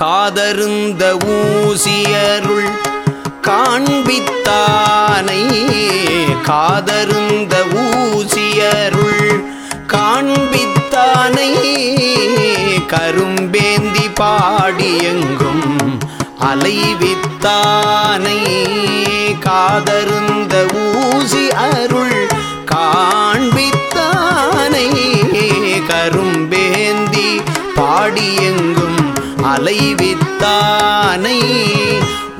காதருந்த ஊசியருள் காண்பித்தானை. காதருந்த ஊசியருள் காண்பித்தானை. கரும்பேந்தி பாடியெங்கும் அலைவித்தானை. காதருந்த ஊசி அருள் காண்பித்தானை. கரும்பேந்தி பாடியெங்கும் அலைவித்தானை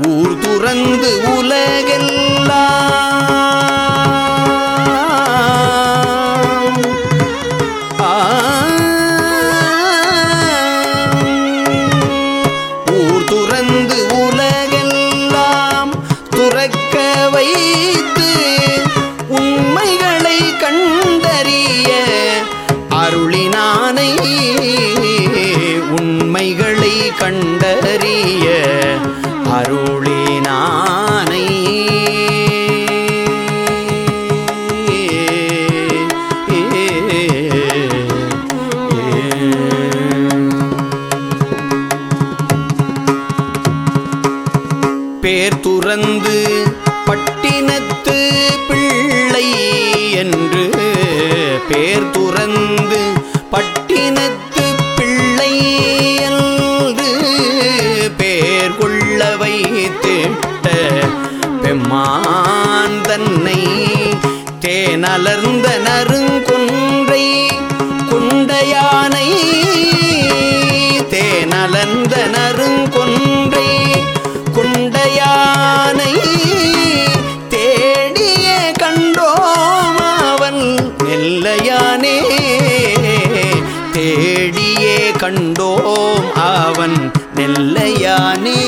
ஊர் துறந்து உலகெல்லாம். ஊர் துறந்து உலகெல்லாம் துறக்க வைத்து உண்மைகளை கண்டறிய அருளினானை. அருள்களை கண்டறிய அருளினானை பேர் துறந்து பேர் கொள்ள வைத்திட்ட பெம்மான் தன்னை தேனலர்ந்த நறுங்கொன்றை குண்டையானை தேனலர்ந்த நறுங்கொன்றை குண்டையானை தேடிய கண்டோம் அவன் நெல்லையானே தேடியே கண்டோம் அவன் நெல்லையானே